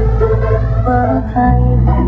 sejatuh bahaya